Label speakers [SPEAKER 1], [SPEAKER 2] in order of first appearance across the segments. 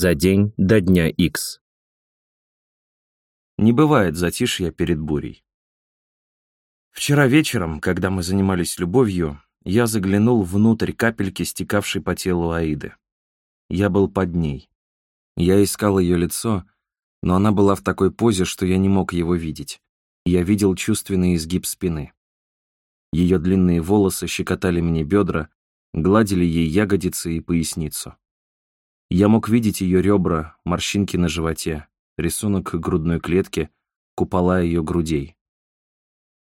[SPEAKER 1] За день до дня X.
[SPEAKER 2] Не бывает затишья перед бурей. Вчера вечером, когда мы занимались любовью, я заглянул внутрь капельки, стекавшей по телу Аиды. Я был под ней. Я искал ее лицо, но она была в такой позе, что я не мог его видеть. Я видел чувственный изгиб спины. Ее длинные волосы щекотали мне бедра, гладили ей ягодицы и поясницу. Я мог видеть ее ребра, морщинки на животе, рисунок грудной клетки, купола ее грудей.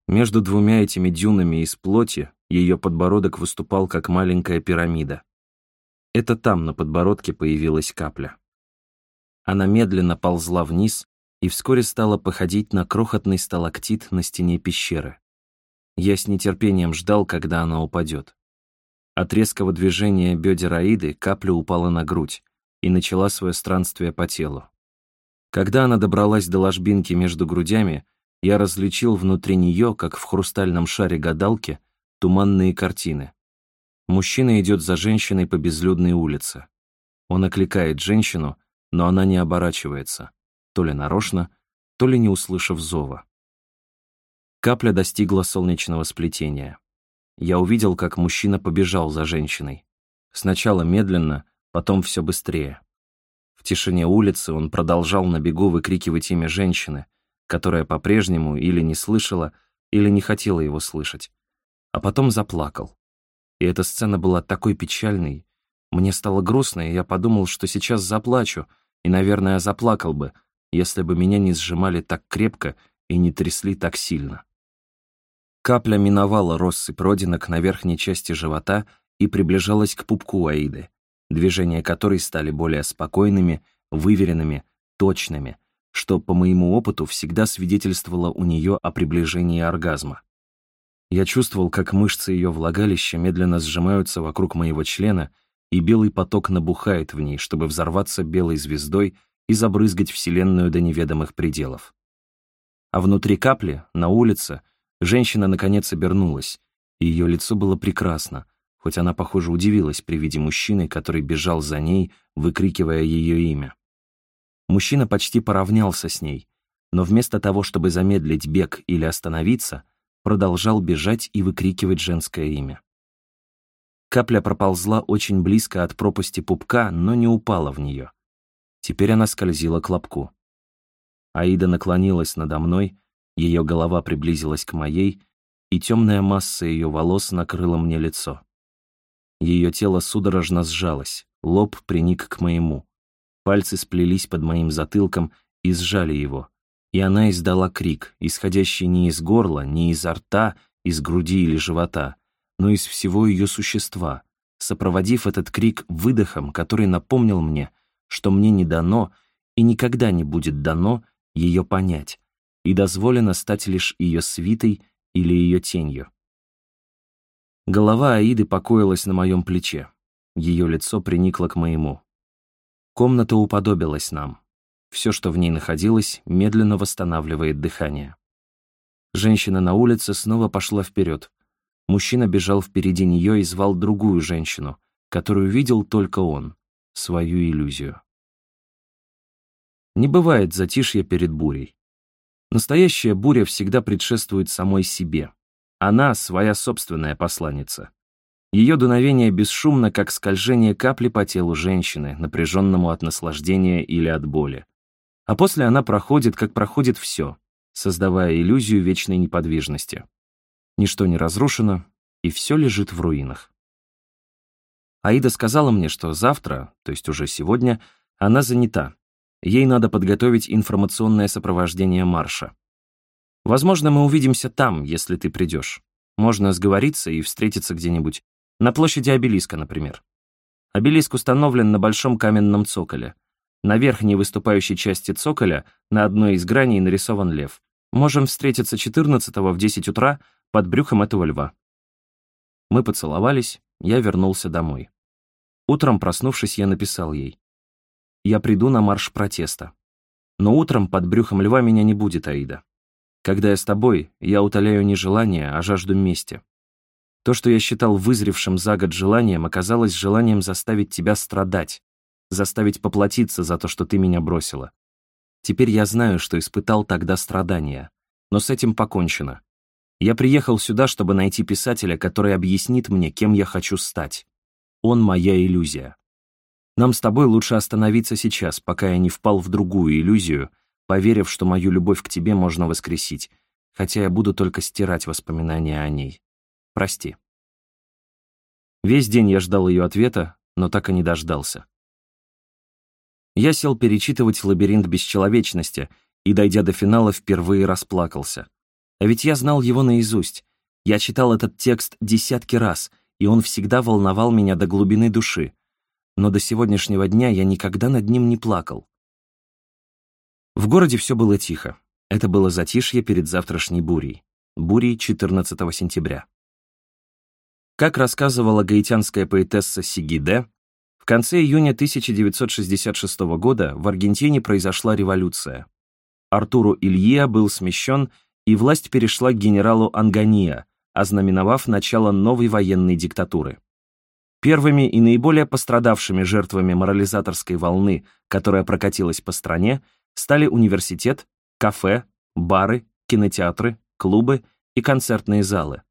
[SPEAKER 2] Между двумя этими дюнами из плоти ее подбородок выступал как маленькая пирамида. Это там на подбородке появилась капля. Она медленно ползла вниз и вскоре стала походить на крохотный сталактит на стене пещеры. Я с нетерпением ждал, когда она упадет. От резкого движения бедер Аиды капля упала на грудь и начала свое странствие по телу. Когда она добралась до ложбинки между грудями, я различил внутри нее, как в хрустальном шаре гадалки, туманные картины. Мужчина идет за женщиной по безлюдной улице. Он окликает женщину, но она не оборачивается, то ли нарочно, то ли не услышав зова. Капля достигла солнечного сплетения. Я увидел, как мужчина побежал за женщиной. Сначала медленно, потом все быстрее. В тишине улицы он продолжал на бегу выкрикивать имя женщины, которая по-прежнему или не слышала, или не хотела его слышать. А потом заплакал. И эта сцена была такой печальной. Мне стало грустно, и я подумал, что сейчас заплачу, и, наверное, заплакал бы, если бы меня не сжимали так крепко и не трясли так сильно. Капля миновала россыпь родинок на верхней части живота и приближалась к пупку Аиды, движения которой стали более спокойными, выверенными, точными, что, по моему опыту, всегда свидетельствовало у нее о приближении оргазма. Я чувствовал, как мышцы ее влагалища медленно сжимаются вокруг моего члена, и белый поток набухает в ней, чтобы взорваться белой звездой и забрызгать Вселенную до неведомых пределов. А внутри капли, на улице, женщина наконец обернулась, и ее лицо было прекрасно, хоть она, похоже, удивилась при виде мужчины, который бежал за ней, выкрикивая ее имя. Мужчина почти поравнялся с ней, но вместо того, чтобы замедлить бег или остановиться, продолжал бежать и выкрикивать женское имя. Капля проползла очень близко от пропасти пупка, но не упала в нее. Теперь она скользила к лобку. Аида наклонилась надо мной, ее голова приблизилась к моей, и темная масса ее волос накрыла мне лицо. Ее тело судорожно сжалось, лоб приник к моему. Пальцы сплелись под моим затылком и сжали его. И она издала крик, исходящий не из горла, не изо рта, из груди или живота, но из всего ее существа, сопроводив этот крик выдохом, который напомнил мне, что мне не дано и никогда не будет дано ее понять, и дозволено стать лишь ее свитой или ее тенью. Голова Аиды покоилась на моем плече. Ее лицо приникло к моему. Комната уподобилась нам. Все, что в ней находилось, медленно восстанавливает дыхание. Женщина на улице снова пошла вперед. Мужчина бежал впереди нее и звал другую женщину, которую видел только он, свою иллюзию. Не бывает затишья перед бурей. Настоящая буря всегда предшествует самой себе. Она — своя собственная посланница. Ее дуновение бесшумно, как скольжение капли по телу женщины, напряженному от наслаждения или от боли. А после она проходит, как проходит все, создавая иллюзию вечной неподвижности. Ничто не разрушено, и все лежит в руинах. Аида сказала мне, что завтра, то есть уже сегодня, она занята. Ей надо подготовить информационное сопровождение марша. Возможно, мы увидимся там, если ты придешь. Можно сговориться и встретиться где-нибудь. На площади обелиска, например. Обелиск установлен на большом каменном цоколе. На верхней выступающей части цоколя на одной из граней нарисован лев. Можем встретиться 14-го в 10 утра под брюхом этого льва. Мы поцеловались, я вернулся домой. Утром, проснувшись, я написал ей. Я приду на марш протеста. Но утром под брюхом льва меня не будет, Аида. Когда я с тобой, я утоляю не желание, а жажду мести. То, что я считал вызревшим за год желанием, оказалось желанием заставить тебя страдать. заставить поплатиться за то, что ты меня бросила. Теперь я знаю, что испытал тогда страдания, но с этим покончено. Я приехал сюда, чтобы найти писателя, который объяснит мне, кем я хочу стать. Он моя иллюзия. Нам с тобой лучше остановиться сейчас, пока я не впал в другую иллюзию, поверив, что мою любовь к тебе можно воскресить, хотя я буду только стирать воспоминания о ней. Прости. Весь день я ждал ее ответа, но так и не дождался. Я сел перечитывать «Лабиринт бесчеловечности» и, дойдя до финала, впервые расплакался. А ведь я знал его наизусть. Я читал этот текст десятки раз, и он всегда волновал меня до глубины души но до сегодняшнего дня я никогда над ним не плакал. В городе все было тихо. Это было затишье перед завтрашней бурей. Бурей 14 сентября. Как рассказывала гаитянская поэтесса Сигиде, в конце июня 1966 года в Аргентине произошла революция. Артуру Илья был смещен, и власть перешла к генералу Ангания, ознаменовав начало новой военной диктатуры. Первыми и наиболее пострадавшими жертвами морализаторской волны, которая прокатилась по стране, стали университет, кафе, бары, кинотеатры, клубы и концертные залы.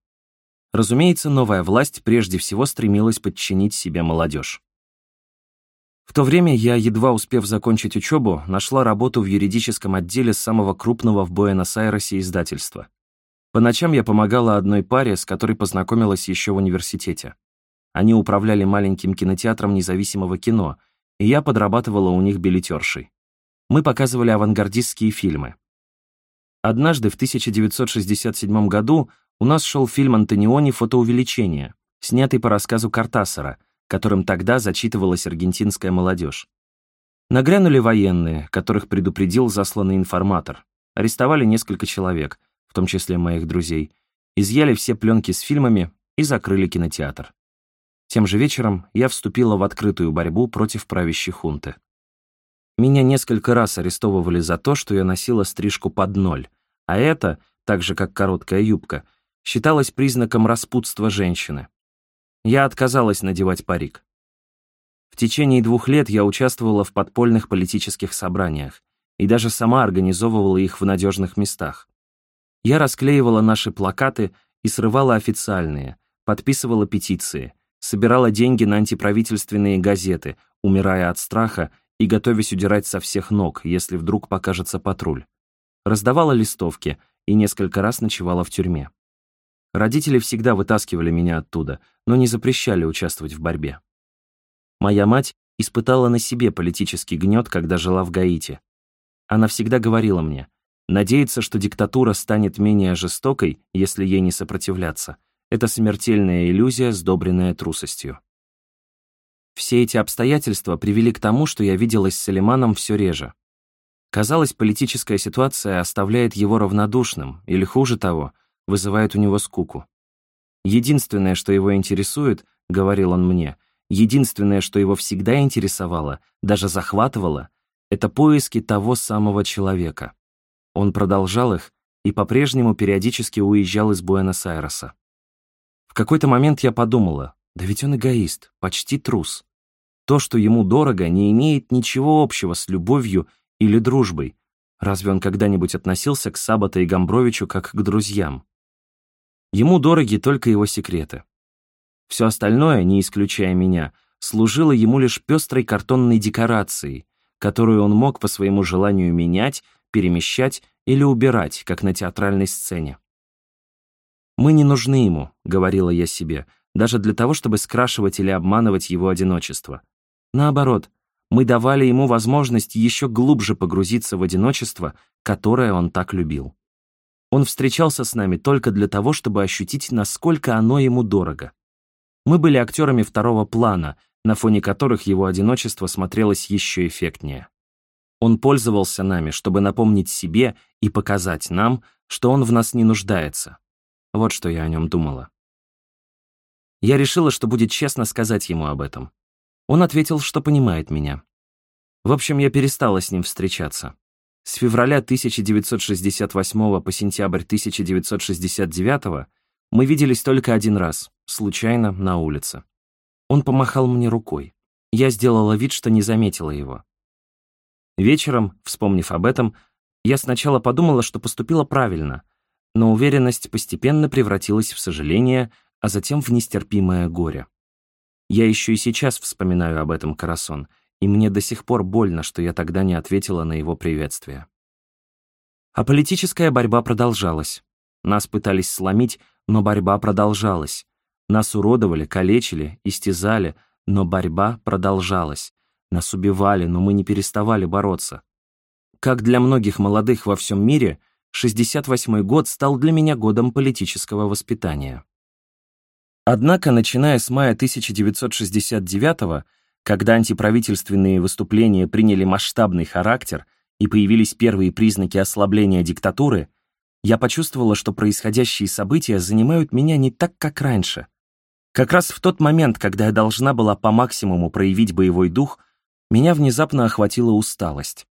[SPEAKER 2] Разумеется, новая власть прежде всего стремилась подчинить себе молодежь. В то время я, едва успев закончить учебу, нашла работу в юридическом отделе самого крупного в Буэнос-Айресе издательства. По ночам я помогала одной паре, с которой познакомилась еще в университете. Они управляли маленьким кинотеатром независимого кино, и я подрабатывала у них билетершей. Мы показывали авангардистские фильмы. Однажды, в 1967 году, у нас шел фильм Антониони «Фотоувеличение», снятый по рассказу Картасара, которым тогда зачитывалась аргентинская молодежь. Нагрянули военные, которых предупредил засланный информатор. Арестовали несколько человек, в том числе моих друзей, изъяли все пленки с фильмами и закрыли кинотеатр. Тем же вечером я вступила в открытую борьбу против правящей хунты. Меня несколько раз арестовывали за то, что я носила стрижку под ноль, а это, так же как короткая юбка, считалось признаком распутства женщины. Я отказалась надевать парик. В течение двух лет я участвовала в подпольных политических собраниях и даже сама организовывала их в надежных местах. Я расклеивала наши плакаты и срывала официальные, подписывала петиции — собирала деньги на антиправительственные газеты, умирая от страха и готовясь удирать со всех ног, если вдруг покажется патруль. Раздавала листовки и несколько раз ночевала в тюрьме. Родители всегда вытаскивали меня оттуда, но не запрещали участвовать в борьбе. Моя мать испытала на себе политический гнет, когда жила в Гаити. Она всегда говорила мне, надеяться, что диктатура станет менее жестокой, если ей не сопротивляться, это смертельная иллюзия, сдобренная трусостью. Все эти обстоятельства привели к тому, что я виделась с Салиманом все реже. Казалось, политическая ситуация оставляет его равнодушным, или хуже того, вызывает у него скуку. Единственное, что его интересует, говорил он мне, единственное, что его всегда интересовало, даже захватывало, это поиски того самого человека. Он продолжал их и по-прежнему периодически уезжал из Буэнос-Айреса какой-то момент я подумала, да ведь он эгоист, почти трус. То, что ему дорого, не имеет ничего общего с любовью или дружбой. Разве он когда-нибудь относился к Сабата и Гамбровичу как к друзьям? Ему дороги только его секреты. Все остальное, не исключая меня, служило ему лишь пестрой картонной декорацией, которую он мог по своему желанию менять, перемещать или убирать, как на театральной сцене. «Мы не нужны ему», — говорила я себе, даже для того, чтобы скрашивать или обманывать его одиночество. Наоборот, мы давали ему возможность еще глубже погрузиться в одиночество, которое он так любил. Он встречался с нами только для того, чтобы ощутить, насколько оно ему дорого. Мы были актерами второго плана, на фоне которых его одиночество смотрелось еще эффектнее. Он пользовался нами, чтобы напомнить себе и показать нам, что он в нас не нуждается, вот что я о нем думала. Я решила, что будет честно сказать ему об этом. Он ответил, что понимает меня. В общем, я перестала с ним встречаться. С февраля 1968 по сентябрь 1969 мы виделись только один раз, случайно, на улице. Он помахал мне рукой. Я сделала вид, что не заметила его. Вечером, вспомнив об этом, я сначала подумала, что поступила правильно, но уверенность постепенно превратилась в сожаление, а затем в нестерпимое горе. Я еще и сейчас вспоминаю об этом Карасон, и мне до сих пор больно, что я тогда не ответила на его приветствие. А политическая борьба продолжалась. Нас пытались сломить, но борьба продолжалась. Нас уродовали, калечили, истязали, но борьба продолжалась. Нас убивали, но мы не переставали бороться. Как для многих молодых во всем мире, 68-й год стал для меня годом политического воспитания. Однако, начиная с мая 1969 когда антиправительственные выступления приняли масштабный характер и появились первые признаки ослабления диктатуры, я почувствовала, что происходящие события занимают меня не так, как раньше. Как раз в тот момент, когда я должна была по максимуму проявить боевой дух, меня внезапно охватила усталость.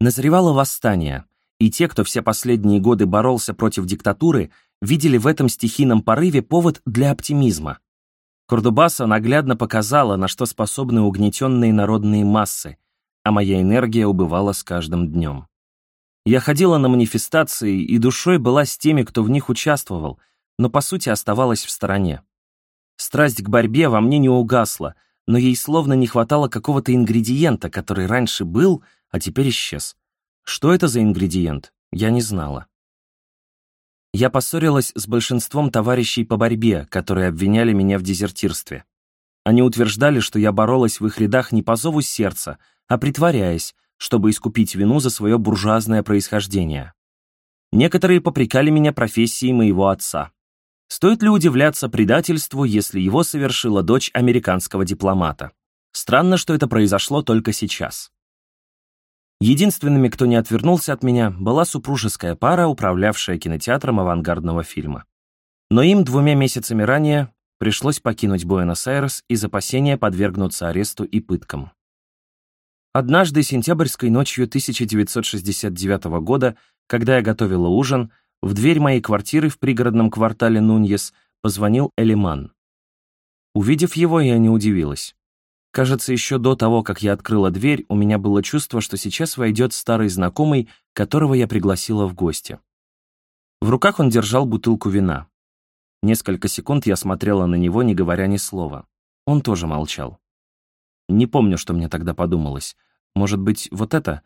[SPEAKER 2] Назревало восстание, и те, кто все последние годы боролся против диктатуры, видели в этом стихийном порыве повод для оптимизма. Кордубаса наглядно показала, на что способны угнетенные народные массы, а моя энергия убывала с каждым днем. Я ходила на манифестации и душой была с теми, кто в них участвовал, но по сути оставалась в стороне. Страсть к борьбе во мне не угасла, но ей словно не хватало какого-то ингредиента, который раньше был, а теперь исчез. Что это за ингредиент, я не знала. Я поссорилась с большинством товарищей по борьбе, которые обвиняли меня в дезертирстве. Они утверждали, что я боролась в их рядах не по зову сердца, а притворяясь, чтобы искупить вину за свое буржуазное происхождение. Некоторые попрекали меня профессией моего отца. Стоит ли удивляться предательству, если его совершила дочь американского дипломата? Странно, что это произошло только сейчас. Единственными, кто не отвернулся от меня, была супружеская пара, управлявшая кинотеатром авангардного фильма. Но им двумя месяцами ранее пришлось покинуть Буэнос-Айрес из опасения подвергнуться аресту и пыткам. Однажды сентябрьской ночью 1969 года, когда я готовила ужин, в дверь моей квартиры в пригородном квартале Нуньес позвонил Элиман. Увидев его, я не удивилась. Кажется, еще до того, как я открыла дверь, у меня было чувство, что сейчас войдет старый знакомый, которого я пригласила в гости. В руках он держал бутылку вина. Несколько секунд я смотрела на него, не говоря ни слова. Он тоже молчал. Не помню, что мне тогда подумалось. Может быть, вот это?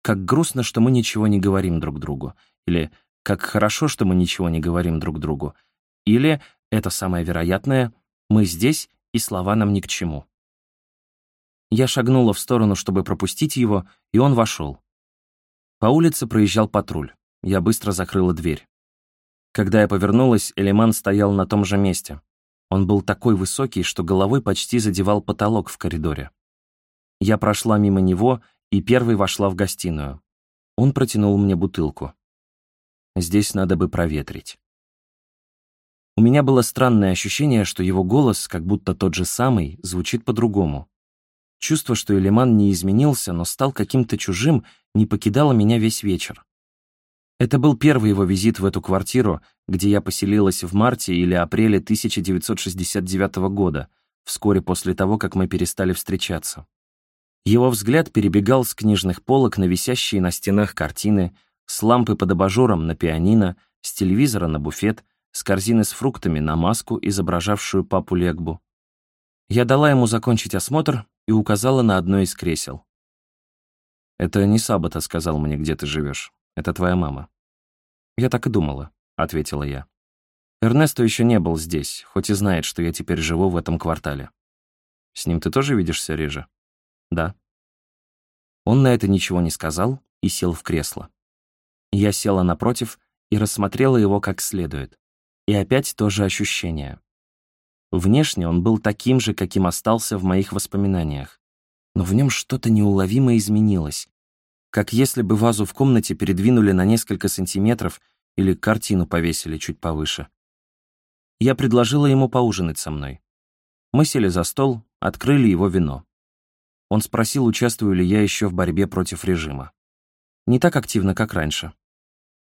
[SPEAKER 2] Как грустно, что мы ничего не говорим друг другу. Или как хорошо, что мы ничего не говорим друг другу. Или, это самое вероятное, мы здесь, и слова нам ни к чему. Я шагнула в сторону, чтобы пропустить его, и он вошел. По улице проезжал патруль. Я быстро закрыла дверь. Когда я повернулась, Элеман стоял на том же месте. Он был такой высокий, что головой почти задевал потолок в коридоре. Я прошла мимо него и первой вошла в гостиную. Он протянул мне бутылку. Здесь надо бы проветрить. У меня было странное ощущение, что его голос, как будто тот же самый, звучит по-другому. Чувство, что Элиман не изменился, но стал каким-то чужим, не покидало меня весь вечер. Это был первый его визит в эту квартиру, где я поселилась в марте или апреле 1969 года, вскоре после того, как мы перестали встречаться. Его взгляд перебегал с книжных полок на висящие на стенах картины, с лампы под абажуром на пианино, с телевизора на буфет, с корзины с фруктами на маску, изображавшую папу Легбу. Я дала ему закончить осмотр и указала на одно из кресел. «Это не Сабата сказал мне, где ты живешь. Это твоя мама». «Я так и думала», — ответила я. «Эрнесто еще не был здесь, хоть и знает, что я теперь живу в этом квартале. С ним ты тоже видишься реже?» «Да». Он на это ничего не сказал и сел в кресло. Я села напротив и рассмотрела его как следует. И опять то же ощущение. Внешне он был таким же, каким остался в моих воспоминаниях. Но в нем что-то неуловимо изменилось. Как если бы вазу в комнате передвинули на несколько сантиметров или картину повесили чуть повыше. Я предложила ему поужинать со мной. Мы сели за стол, открыли его вино. Он спросил, участвую ли я еще в борьбе против режима. Не так активно, как раньше.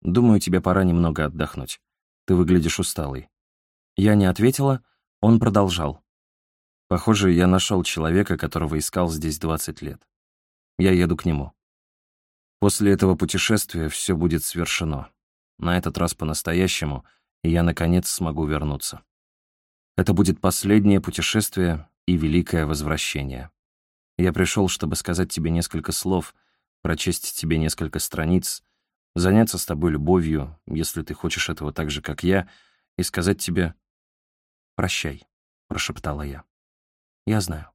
[SPEAKER 2] Думаю, тебе пора немного отдохнуть. Ты выглядишь усталой. Я не ответила, он продолжал. Похоже, я нашел человека, которого искал здесь 20 лет. Я еду к нему. После этого путешествия все будет свершено. На этот раз по-настоящему, и я, наконец, смогу вернуться. Это будет последнее путешествие и великое возвращение. Я пришел, чтобы сказать тебе несколько слов, прочесть тебе несколько страниц, заняться с тобой любовью, если ты хочешь этого так же, как я, и сказать тебе «прощай», — прошептала я. Я знаю.